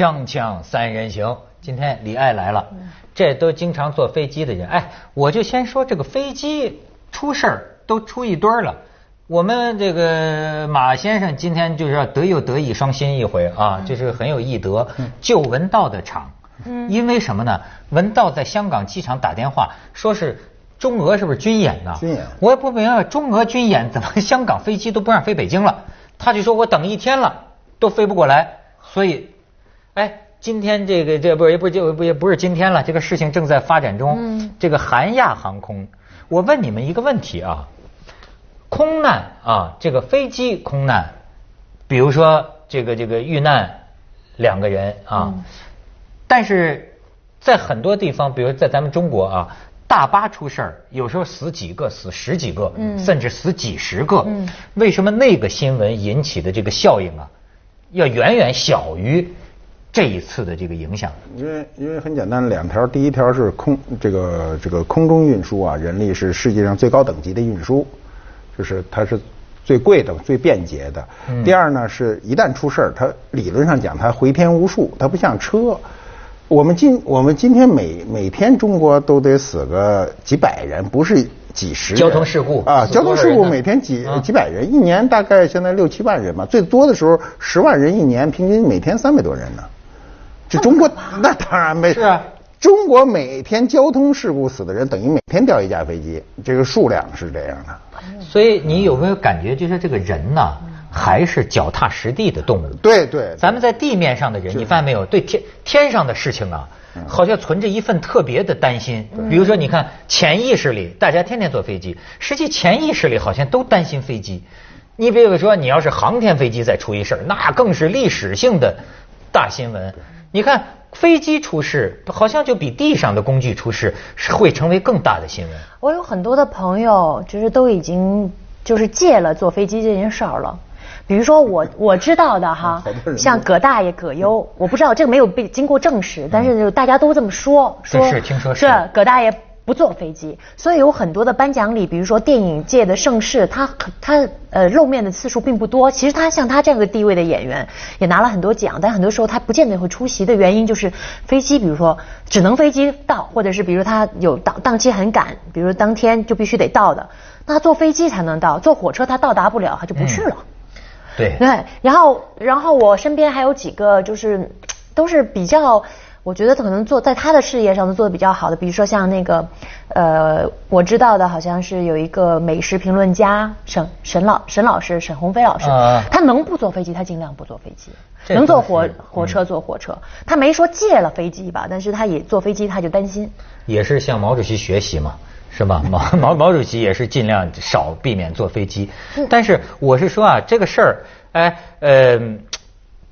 锵锵三人行，今天李艾来了，这都经常坐飞机的人，哎，我就先说这个飞机出事儿都出一堆儿了。我们这个马先生今天就是要得又得一双馨一回啊，就是很有艺德，救文道的场。嗯，因为什么呢？文道在香港机场打电话，说是中俄是不是军演呢？军演。我也不明白中俄军演怎么香港飞机都不让飞北京了，他就说我等一天了都飞不过来，所以，哎，今天这个这不也不就不也不是今天了，这个事情正在发展中。嗯这个韩亚航空，我问你们一个问题啊，空难啊，这个飞机空难，比如说这个这个遇难两个人啊，但是在很多地方，比如在咱们中国啊，大巴出事儿，有时候死几个，死十几个，嗯甚至死几十个。嗯为什么那个新闻引起的这个效应啊，要远远小于这一次的这个影响？因为因为很简单，两条，第一条是空这个这个空中运输啊，人力是世界上最高等级的运输，就是它是最贵的、最便捷的。嗯第二呢，是一旦出事儿，它理论上讲它回天无术，它不像车。我们今我们今天每每天中国都得死个几百人，不是几十人。交通事故啊，交通事故每天几啊几百人，一年大概现在六七万人吧，最多的时候十万人一年，平均每天三百多人呢。这中国 那当然没是啊。中国每天交通事故死的人等于每天掉一架飞机，这个数量是这样的。所以你有没有感觉，就是这个人呐，还是脚踏实地的动物？对对，咱们在地面上的人，你发现没有？对天天上的事情啊，好像存着一份特别的担心。比如说，你看潜意识里，大家天天坐飞机，实际潜意识里好像都担心飞机。你比如说，你要是航天飞机再出一事儿，那更是历史性的大新闻。你看飞机出事，好像就比地上的工具出事是会成为更大的新闻。我有很多的朋友，就是都已经就是戒了坐飞机这件事儿了。比如说我 我知道的哈 像葛大爷葛优，我不知道这个没有被经过证实，但是就大家都这么说，说是听说是是葛大爷不坐飞机，所以有很多的颁奖礼，比如说电影界的盛世，他他呃露面的次数并不多。其实他像他这样的地位的演员，也拿了很多奖，但很多时候他不见得会出席的原因就是飞机，比如说只能飞机到，或者是比如他有档档期很赶，比如当天就必须得到的，那他坐飞机才能到，坐火车他到达不了，他就不去了。对，对，然后然后我身边还有几个就是都是比较，我觉得可能做在他的事业上都做的比较好的，比如说像那个呃，我知道的好像是有一个美食评论家沈沈老沈老师沈鸿飞老师，啊他能不坐飞机他尽量不坐飞机，能坐火火车坐火车，他没说戒了飞机吧，但是他也坐飞机他就担心。也是向毛主席学习嘛，是吧？毛毛毛主席也是尽量少避免坐飞机。但是我是说啊，这个事儿，哎，呃，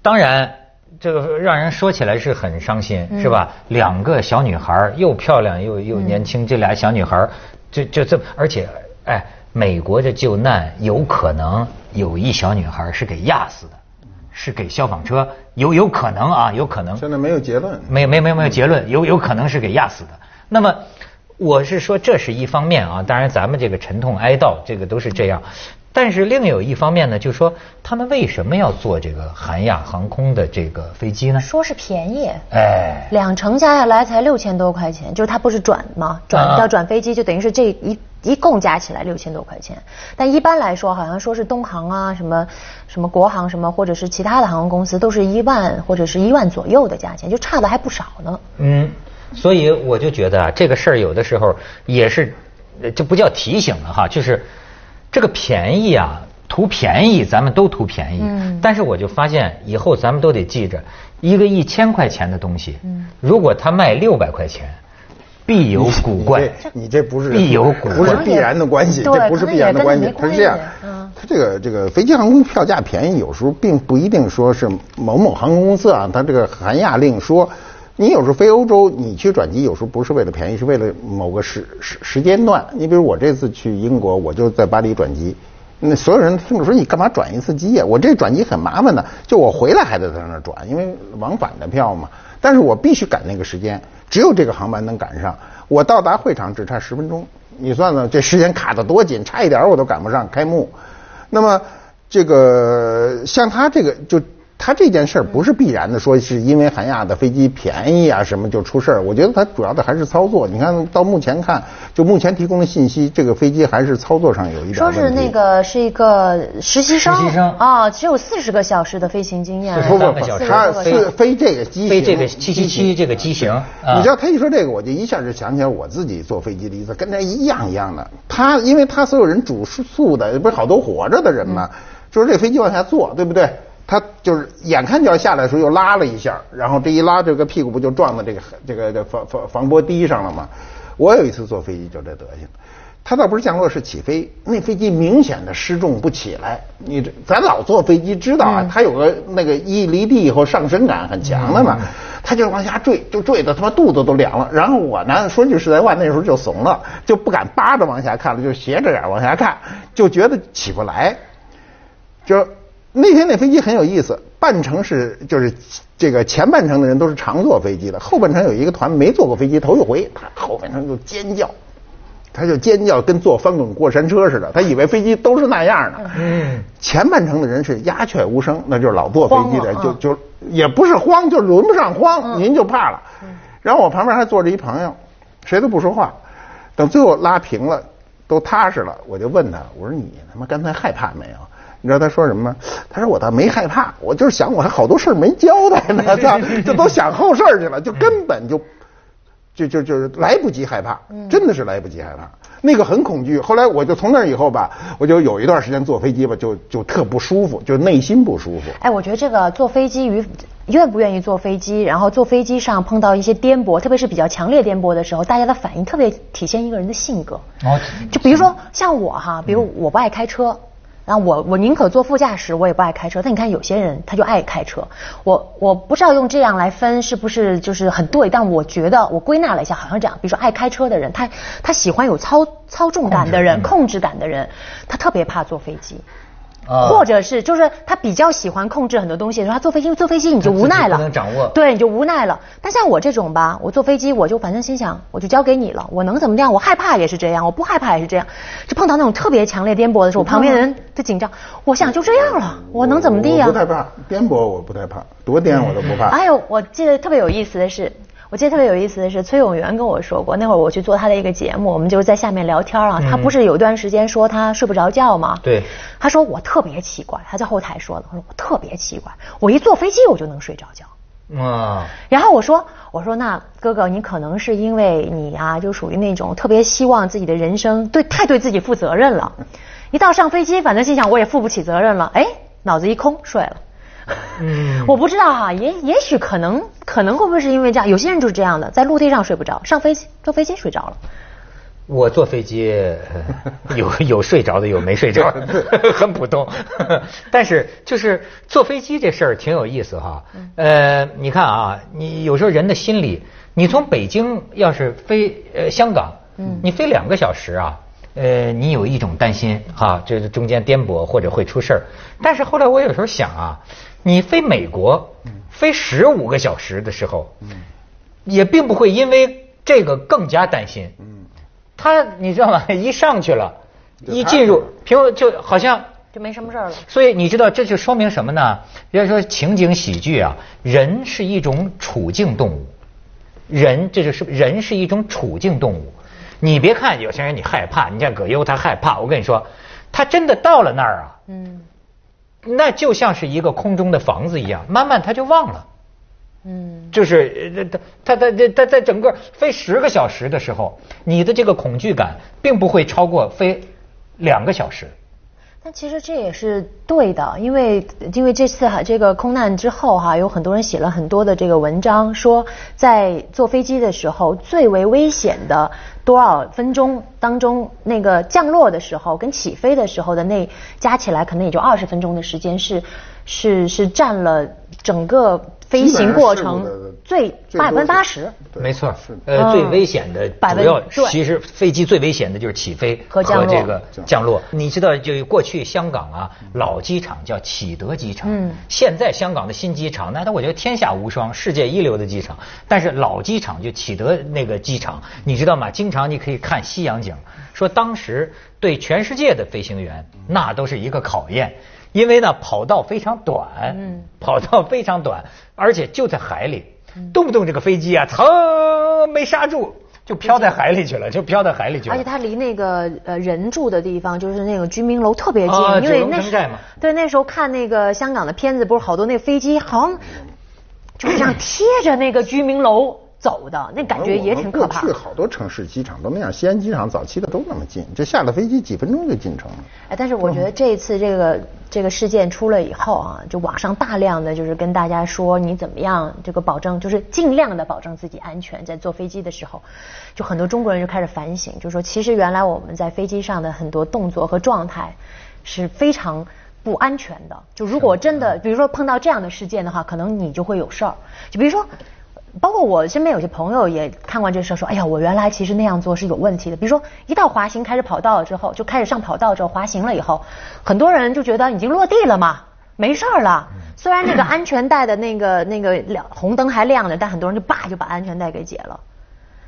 当然。这个让人说起来是很伤心，是吧？两个小女孩儿又漂亮又又年轻，这俩小女孩儿就就这么，而且哎，美国的救难有可能有一小女孩儿是给压死的，是给消防车有有可能啊，有可能。现在没有结论。没没没没有结论，有有可能是给压死的。那么我是说这是一方面啊，当然咱们这个沉痛哀悼，这个都是这样。但是另有一方面呢，就是说他们为什么要做这个韩亚航空的这个飞机呢？说是便宜，哎，两程加下来才六千多块钱，就是它不是转吗？转啊要转飞机，就等于是这一一共加起来六千多块钱。但一般来说，好像说是东航啊，什么什么国航什么，或者是其他的航空公司，都是一万或者是一万左右的价钱，就差的还不少呢。嗯，所以我就觉得啊，这个事儿有的时候也是，就不叫提醒了哈，就是这个便宜啊，图便宜，咱们都图便宜。嗯但是我就发现以后咱们都得记着，一个一千块钱的东西，嗯如果它卖六百块钱，必有古怪。你这你这不是必有古怪不是必然的关系，这不是必然的关系它是这样它这个这个飞机航空票价便宜，有时候并不一定说是某某航空公司啊，它这个韩亚令说。你有时候飞欧洲，你去转机有时候不是为了便宜，是为了某个时时时间段。你比如我这次去英国，我就在巴黎转机，那所有人听着说你干嘛转一次机呀、我这转机很麻烦的，就我回来还得在那儿转，因为往返的票嘛。但是我必须赶那个时间，只有这个航班能赶上。我到达会场只差十分钟，你算算这时间卡得多紧，差一点我都赶不上开幕。那么这个像他这个就他这件事儿不是必然的，说是因为韩亚的飞机便宜啊什么就出事儿。我觉得他主要的还是操作。你看到目前看，就目前提供的信息，这个飞机还是操作上有一点说是那个是一个实习生，实习生啊，只有四十个小时的飞行经验，不不不，他是飞这个机型，飞这个七七七这个机型。你知道他一说这个，我就一下就想起来我自己坐飞机的意思，跟他一样一样的。他因为他所有人主宿的不是好多活着的人嘛，就是这飞机往下坐，对不对？他就是眼看就要下来的时候，又拉了一下，然后这一拉，这个屁股不就撞到这个这个这防防防波堤上了吗？我有一次坐飞机就这德行，他倒不是降落，是起飞，那飞机明显的失重不起来。你这咱老坐飞机知道啊，它有个那个一离地以后上升感很强的嘛，他就往下坠，就坠的他妈肚子都凉了。然后我呢，说句实在话，那时候就怂了，就不敢扒着往下看了，就斜着眼往下看，就觉得起不来，就。那天那飞机很有意思，半程是就是这个前半程的人都是常坐飞机的，后半程有一个团没坐过飞机，头一回，他后半程就尖叫，他就尖叫，跟坐翻滚过山车似的，他以为飞机都是那样的。嗯，前半程的人是鸦雀无声，那就是老坐飞机的，就就也不是慌，就轮不上慌，您就怕了。然后我旁边还坐着一朋友，谁都不说话，等最后拉平了，都踏实了，我就问他，我说你他妈刚才害怕没有？你知道他说什么吗？他说我倒没害怕，我就是想我还好多事儿没交代呢，这这都想后事儿去了，就根本就就就就是来不及害怕，真的是来不及害怕，那个很恐惧。后来我就从那以后吧，我就有一段时间坐飞机吧，就就特不舒服，就内心不舒服。哎，我觉得这个坐飞机与愿不愿意坐飞机，然后坐飞机上碰到一些颠簸，特别是比较强烈颠簸的时候，大家的反应特别体现一个人的性格。哦，就比如说像我哈，比如我不爱开车。然后我我宁可坐副驾驶，我也不爱开车。但你看有些人他就爱开车，我我不知道用这样来分是不是就是很对，但我觉得我归纳了一下，好像这样。比如说爱开车的人，他他喜欢有操操纵感的人、控制感的人，他特别怕坐飞机。或者是就是他比较喜欢控制很多东西，说他坐飞机坐飞机你就无奈了，不能掌握，对，你就无奈了。但像我这种吧，我坐飞机我就反正心想，我就交给你了，我能怎么样？我害怕也是这样，我不害怕也是这样。就碰到那种特别强烈颠簸的时候，我旁边人就紧张，我想就这样了，我能怎么地呀？不太怕颠簸，我不太怕，多颠我都不怕。哎呦我记得特别有意思的是。我记得特别有意思的是，崔永元跟我说过，那会儿我去做他的一个节目，我们就在下面聊天啊。他不是有一段时间说他睡不着觉吗？对。他说我特别奇怪，他在后台说的，他说我特别奇怪，我一坐飞机我就能睡着觉。啊。然后我说，我说那哥哥，你可能是因为你啊，就属于那种特别希望自己的人生对太对自己负责任了，一到上飞机，反正心想我也负不起责任了，哎，脑子一空睡了。嗯，我不知道哈，也也许可能可能会不会是因为这样？有些人就是这样的，在陆地上睡不着，上飞机坐飞机睡着了。我坐飞机有有睡着的，有没睡着的 很普通。但是就是坐飞机这事儿挺有意思哈。呃，你看啊，你有时候人的心理，你从北京要是飞呃香港，嗯，你飞两个小时啊，呃，你有一种担心哈，这中间颠簸或者会出事儿。但是后来我有时候想啊。你飞美国，飞十五个小时的时候，也并不会因为这个更加担心。他你知道吗？一上去了，一进入平就好像就没什么事了。所以你知道这就说明什么呢？要说情景喜剧啊，人是一种处境动物，人这就是人是一种处境动物。你别看有些人你害怕，你像葛优他害怕，我跟你说，他真的到了那儿啊。嗯。那就像是一个空中的房子一样，慢慢他就忘了。嗯，就是他他他他在整个飞十个小时的时候，你的这个恐惧感并不会超过飞两个小时。但其实这也是对的，因为因为这次哈这个空难之后哈，有很多人写了很多的这个文章，说在坐飞机的时候最为危险的多少分钟当中，那个降落的时候跟起飞的时候的那加起来可能也就二十分钟的时间是是是占了整个。飞行过程最百分之八十，没错，呃，最危险的主要其实飞机最危险的就是起飞和这个降落。你知道，就过去香港啊，老机场叫启德机场，嗯，现在香港的新机场，那那我觉得天下无双，世界一流的机场。但是老机场就启德那个机场，你知道吗？经常你可以看西洋景，说当时对全世界的飞行员那都是一个考验。因为呢跑道非常短，嗯，跑道非常短，而且就在海里，动不动这个飞机啊，噌没刹住。就飘在海里去了，就飘到海里去了。而且它离那个呃人住的地方，就是那个居民楼特别近，啊因为那对那时候看那个香港的片子，不是好多那飞机好像就是这样贴着那个居民楼走的，那感觉也挺可怕。过去好多城市机场都那样，西安机场早期的都那么近，就下了飞机几分钟就进城了。哎，但是我觉得这一次这个这个事件出了以后啊，就网上大量的就是跟大家说你怎么样这个保证，就是尽量的保证自己安全，在坐飞机的时候，就很多中国人就开始反省，就说其实原来我们在飞机上的很多动作和状态是非常。不安全的，就如果真的，比如说碰到这样的事件的话，可能你就会有事儿。就比如说，包括我身边有些朋友也看过这事儿，说，哎呀，我原来其实那样做是有问题的。比如说，一到滑行开始跑道了之后，就开始上跑道之后滑行了以后，很多人就觉得已经落地了嘛，没事儿了。虽然那个安全带的那个那个亮红灯还亮着，但很多人就叭就把安全带给解了，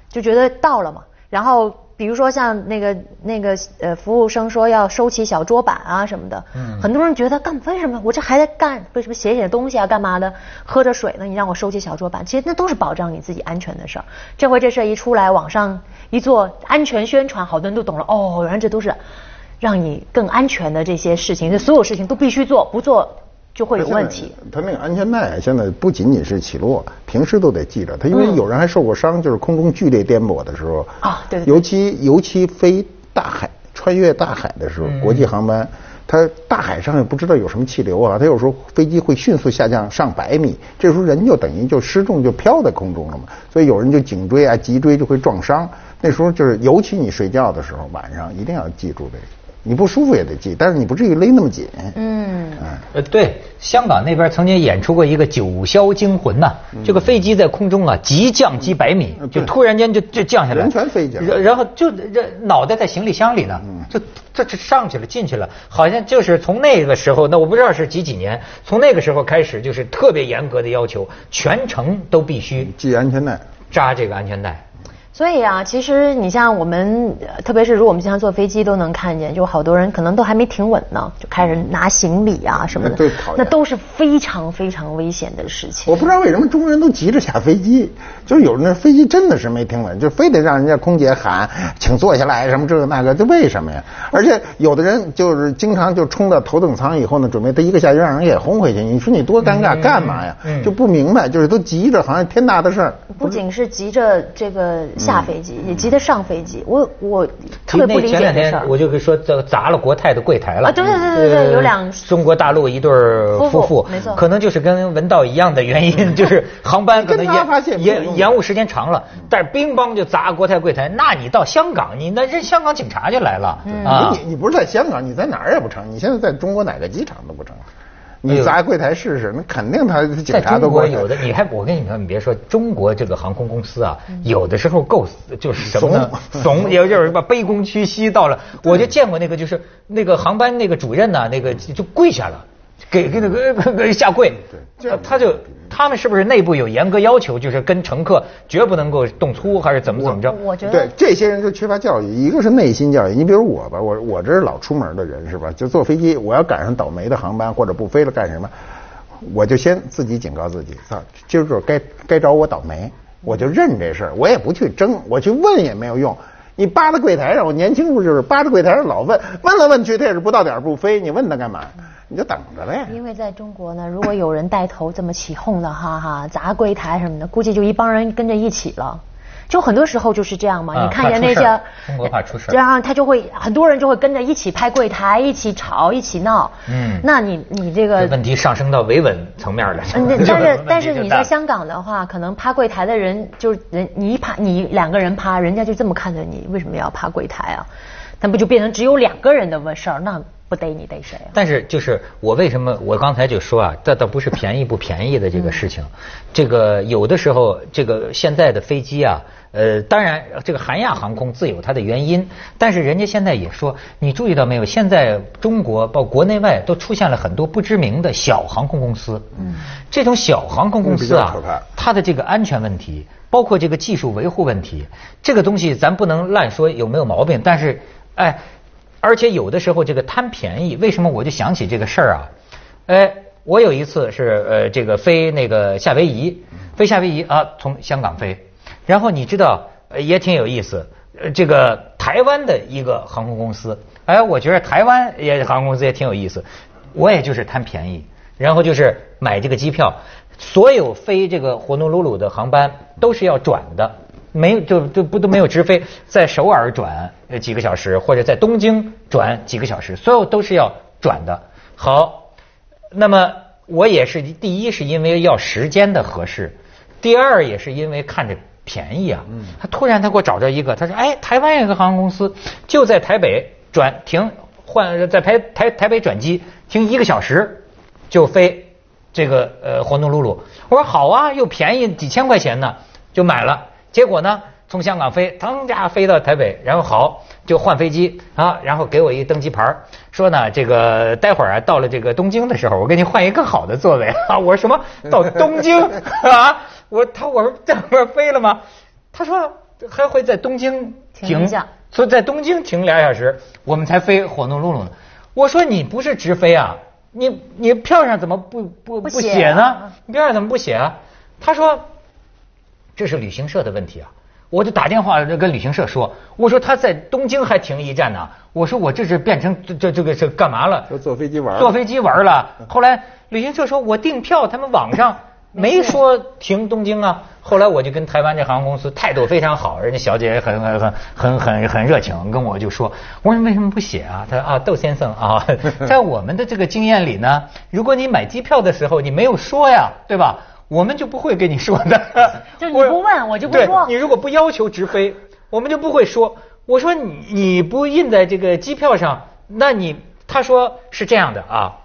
就觉得到了嘛。然后比如说像那个那个呃服务生说要收起小桌板啊什么的，嗯。很多人觉得干为什么？我这还在干为什么写写东西啊干嘛的，喝着水呢你让我收起小桌板，其实那都是保障你自己安全的事儿。这回这事儿一出来，网上一做安全宣传，好多人都懂了，哦，原来这都是让你更安全的这些事情，这所有事情都必须做，不做就会有问题。它那个安全带现在不仅仅是起落，平时都得系着。它因为有人还受过伤，就是空中剧烈颠簸的时候啊对对对尤其尤其飞大海、穿越大海的时候，国际航班。它大海上也不知道有什么气流啊，它有时候飞机会迅速下降上百米，这时候人就等于就失重就飘在空中了嘛，所以有人就颈椎啊、脊椎就会撞伤。那时候就是，尤其你睡觉的时候，晚上一定要记住这个，你不舒服也得系，但是你不至于勒那么紧。嗯，呃，对，香港那边曾经演出过一个《九霄惊魂》呐，这个飞机在空中啊急降几百米，就突然间就就降下来，人全飞起来然然后就这脑袋在行李箱里呢，嗯。就这这上去了进去了，好像就是从那个时候，那我不知道是几几年，从那个时候开始就是特别严格的要求，全程都必须系安全带。扎这个安全带。所以啊，其实你像我们，呃特别是如果我们经常坐飞机，都能看见，就好多人可能都还没停稳呢，就开始拿行李啊什么的，对讨厌那都是非常非常危险的事情。我不知道为什么中国人都急着下飞机，就是有那飞机真的是没停稳，就非得让人家空姐喊请坐下来什么这个那个，这为什么呀？而且有的人就是经常就冲到头等舱以后呢，准备他一个下去让人给轰回去，你说你多尴尬，干嘛呀？嗯就不明白，就是都急着，好像天大的事儿。不仅是急着这个下飞机，也急得上飞机。我我特别不理那前两解事儿天。我就说这砸了国泰的柜台了啊对对对对对呃有两中国大陆一对夫妇，没错可能就是跟文道一样的原因，就是航班可能延延延误时间长了，但是乒乓就砸国泰柜台，那你到香港，你那这香港警察就来了嗯啊你！你不是在香港，你在哪儿也不成，你现在在中国哪个机场都不成。你砸柜台试试，那肯定他警察都过有的，你还我跟你说，你别说中国这个航空公司啊，有的时候够，就是什么呢？怂，也就是什么卑躬屈膝到了。我就见过那个，就是那个航班那个主任呐、那个就跪下了，给给那个给 给下跪。对他就他们是不是内部有严格要求，就是跟乘客绝不能够动粗，还是怎么怎么着？我觉得对这些人就缺乏教育，一个是内心教育。你比如我吧，我我这是老出门的人是吧？就坐飞机，我要赶上倒霉的航班或者不飞了干什么，我就先自己警告自己，操，今儿个该该找我倒霉，我就认这事儿，我也不去争，我去问也没有用。你扒在柜台上，我年轻时候就是扒在柜台上老问，问来问去他也是不到点不飞，你问他干嘛？你就等着呗。因为在中国呢，如果有人带头这么起哄的，哈哈，砸柜台什么的，估计就一帮人跟着一起了。就很多时候就是这样嘛，啊你看见那些中国怕出事儿然后他就会很多人就会跟着一起拍柜台，一起吵，一起闹。嗯那你你这个问题上升到维稳层面了。嗯，但是 但是你在香港的话，可能趴柜台的人就是人，你一趴你两个人趴，人家就这么看着你，为什么要趴柜台啊？那不就变成只有两个人的问事儿？那不逮你逮谁啊？但是就是我为什么我刚才就说啊，这倒不是便宜不便宜的这个事情，这个有的时候这个现在的飞机啊，呃，当然这个韩亚航空自有它的原因，但是人家现在也说，你注意到没有？现在中国包括国内外都出现了很多不知名的小航空公司，嗯，这种小航空公司啊它的这个安全问题，包括这个技术维护问题，这个东西咱不能乱说有没有毛病，但是，哎。而且有的时候这个贪便宜，为什么我就想起这个事儿啊？哎，我有一次是呃这个飞那个夏威夷，飞夏威夷啊，从香港飞，然后你知道也挺有意思，呃这个台湾的一个航空公司，哎，我觉得台湾也航空公司也挺有意思，我也就是贪便宜，然后就是买这个机票，所有飞这个活农鲁鲁的航班都是要转的。没有就就不都没有直飞，在首尔转呃几个小时，或者在东京转几个小时，所有都是要转的。好，那么我也是第一是因为要时间的合适，第二也是因为看着便宜啊。他突然他给我找着一个，他说哎，台湾有个航空公司就在台北转停换在台台台北转机停一个小时就飞这个呃活农鲁鲁。我说好啊，又便宜几千块钱呢，就买了。结果呢，从香港飞，腾家飞到台北，然后好就换飞机啊，然后给我一登机牌，说呢这个待会儿啊到了这个东京的时候，我给你换一个更好的座位啊。我说什么到东京 啊？我他我说这不是飞了吗？他说还会在东京停，所以在东京停俩小时，我们才飞火奴鲁鲁呢。我说你不是直飞啊？你你票上怎么不不不写呢？你票上怎么不写啊？他说。这是旅行社的问题啊！我就打电话跟旅行社说，我说他在东京还停一站呢。我说我这是变成这这这个是干嘛了？坐飞机玩。坐飞机玩了。后来旅行社说我订票，他们网上 没说停东京啊。后来我就跟台湾这航空公司态度非常好，人家小姐也很很很很很很热情，跟我就说，我说为什么不写啊？他说啊，窦先生啊，在我们的这个经验里呢，如果你买机票的时候你没有说呀，对吧？我们就不会跟你说的，就你不问我就不说。你如果不要求直飞，我们就不会说。我说你你不印在这个机票上，那你他说是这样的啊，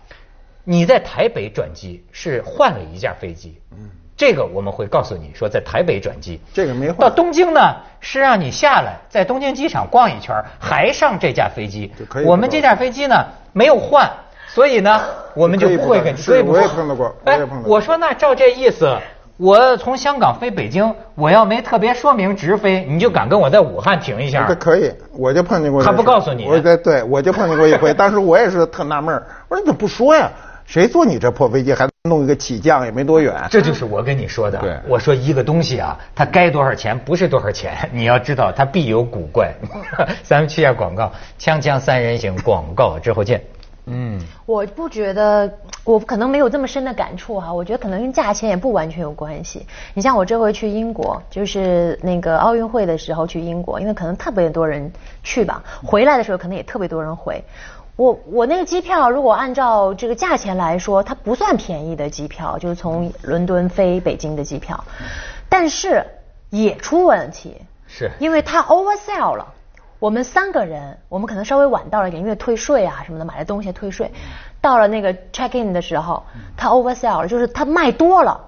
你在台北转机是换了一架飞机，嗯，这个我们会告诉你说在台北转机，这个没换。到东京呢是让你下来在东京机场逛一圈，还上这架飞机。我们这架飞机呢没有换。所以呢，我们就不会跟，所以我也碰到过，我也碰到。我说那照这意思，我从香港飞北京，我要没特别说明直飞，你就敢跟我在武汉停一下？这可以，我就碰见过。他不告诉你？我对对，我就碰见过一回。当时我也是特纳闷我说你怎么不说呀？谁坐你这破飞机还弄一个起降也没多远？这就是我跟你说的。对，我说一个东西啊，它该多少钱不是多少钱，你要知道它必有古怪。咱们去下广告，锵锵三人行广告之后见。嗯，我不觉得，我可能没有这么深的感触哈。我觉得可能跟价钱也不完全有关系。你像我这回去英国，就是那个奥运会的时候去英国，因为可能特别多人去吧，回来的时候可能也特别多人回。我我那个机票如果按照这个价钱来说，它不算便宜的机票，就是从伦敦飞北京的机票，但是也出问题，是因为它 oversell 了。我们三个人，我们可能稍微晚到了一点，因为退税啊什么的，买的东西退税。到了那个 check in 的时候，他 oversell 了，就是他卖多了，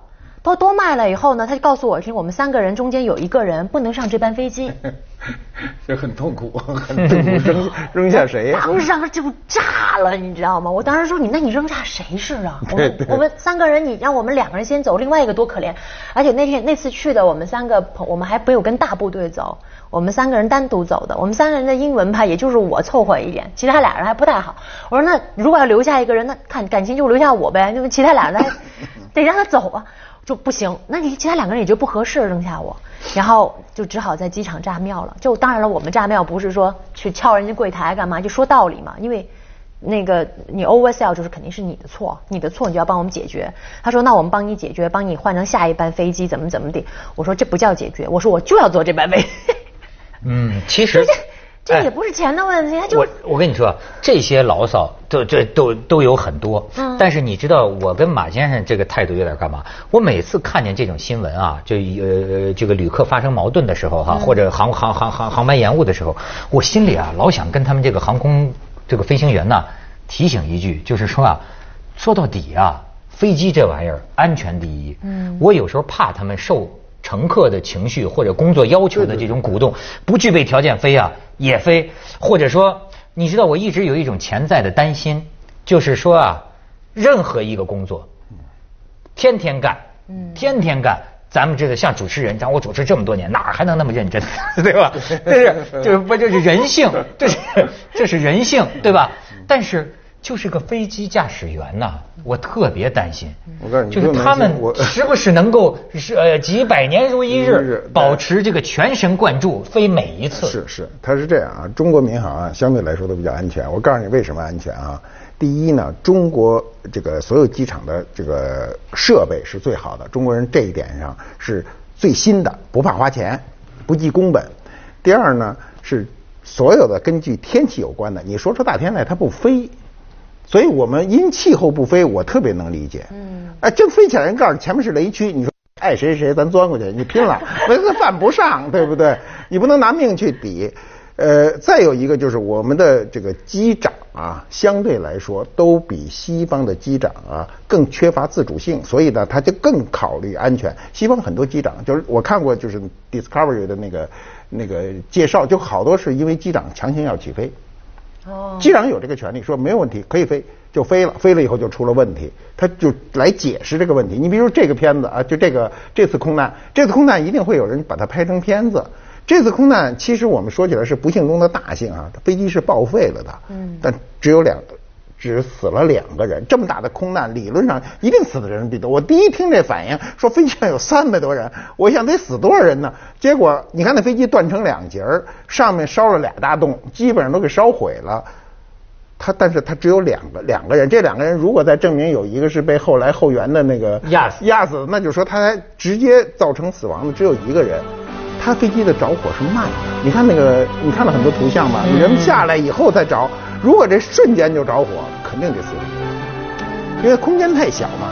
多多卖了以后呢，他就告诉我，听我们三个人中间有一个人不能上这班飞机。这很痛苦，很痛苦，扔扔下谁呀？当时就炸了，你知道吗？我当时说你，那你扔下谁是啊？我们我们三个人，你让我们两个人先走，另外一个多可怜。而且那天那次去的，我们三个朋，我们还没有跟大部队走。我们三个人单独走的，我们三个人的英文吧，也就是我凑合一点，其他俩人还不太好。我说那如果要留下一个人，那看感情就留下我呗，因为其他俩人还得让他走啊，就不行。那你其他两个人也就不合适扔下我，然后就只好在机场炸庙了。就当然了，我们炸庙不是说去敲人家柜台干嘛，就说道理嘛。因为那个你 oversell 就是肯定是你的错，你的错你就要帮我们解决。他说那我们帮你解决，帮你换成下一班飞机，怎么怎么的。我说这不叫解决，我说我就要坐这班飞。嗯，其实 这也不是钱的问题，他就我我跟你说，这些牢骚都这都都有很多。嗯，但是你知道我跟马先生这个态度有点干嘛？我每次看见这种新闻啊，就呃这个旅客发生矛盾的时候哈，或者航航航航航班延误的时候，我心里啊老想跟他们这个航空这个飞行员呢提醒一句，就是说啊，说到底啊，飞机这玩意儿安全第一。嗯，我有时候怕他们受。乘客的情绪或者工作要求的这种鼓动，不具备条件飞啊也飞，或者说，你知道我一直有一种潜在的担心，就是说啊，任何一个工作，天天干，天天干，咱们这个像主持人，像我主持这么多年，哪还能那么认真，对吧？这是就是不就是人性，这是这是人性，对吧？但是就是个飞机驾驶员呐，我特别担心。我告诉你就是他们 是不是能够 是呃几百年如一日保持这个全神贯注飞每一次？是是，他是这样啊，中国民航啊相对来说都比较安全。我告诉你为什么安全啊？第一呢，中国这个所有机场的这个设备是最好的，中国人这一点上是最新的，不怕花钱，不计工本。第二呢，是所有的根据天气有关的，你说出大天来它不飞，所以我们因气候不飞，我特别能理解。嗯，哎，真飞起来，人告诉你前面是雷区，你说爱谁谁，咱钻过去，你拼了，那犯不上，对不对？你不能拿命去抵。呃，再有一个就是我们的这个机长啊，相对来说都比西方的机长啊更缺乏自主性，所以呢，他就更考虑安全。西方很多机长就是我看过，就是 Discovery 的那个那个介绍，就好多是因为机长强行要起飞。哦。机长有这个权利，说没有问题，可以飞，就飞了，飞了以后就出了问题，他就来解释这个问题。你比如这个片子啊，就这个这次空难，这次空难一定会有人把它拍成片子。这次空难其实我们说起来是不幸中的大幸啊，飞机是报废了的，嗯，但只有两，只死了两个人。这么大的空难，理论上一定死的人比多。我第一听这反应，说飞机上有三百多人，我想得死多少人呢？结果你看那飞机断成两截儿，上面烧了俩大洞，基本上都给烧毁了。他但是他只有两个两个人，这两个人如果再证明有一个是被后来后援的那个压死压死，那就说他直接造成死亡的只有一个人。他飞机的着火是慢的，你看那个，你看了很多图像吧？人下来以后再着，如果这瞬间就着火，肯定得死，因为空间太小嘛。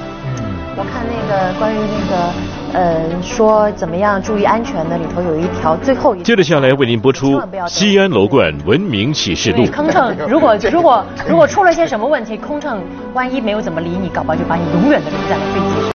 我看那个关于那个，呃，说怎么样注意安全的里头有一条最后一。接着下来为您播出《西安楼冠文明启示录》。空乘 如果如果如果出了些什么问题，空乘万一没有怎么理你，搞不好就把你永远的留在了飞机上。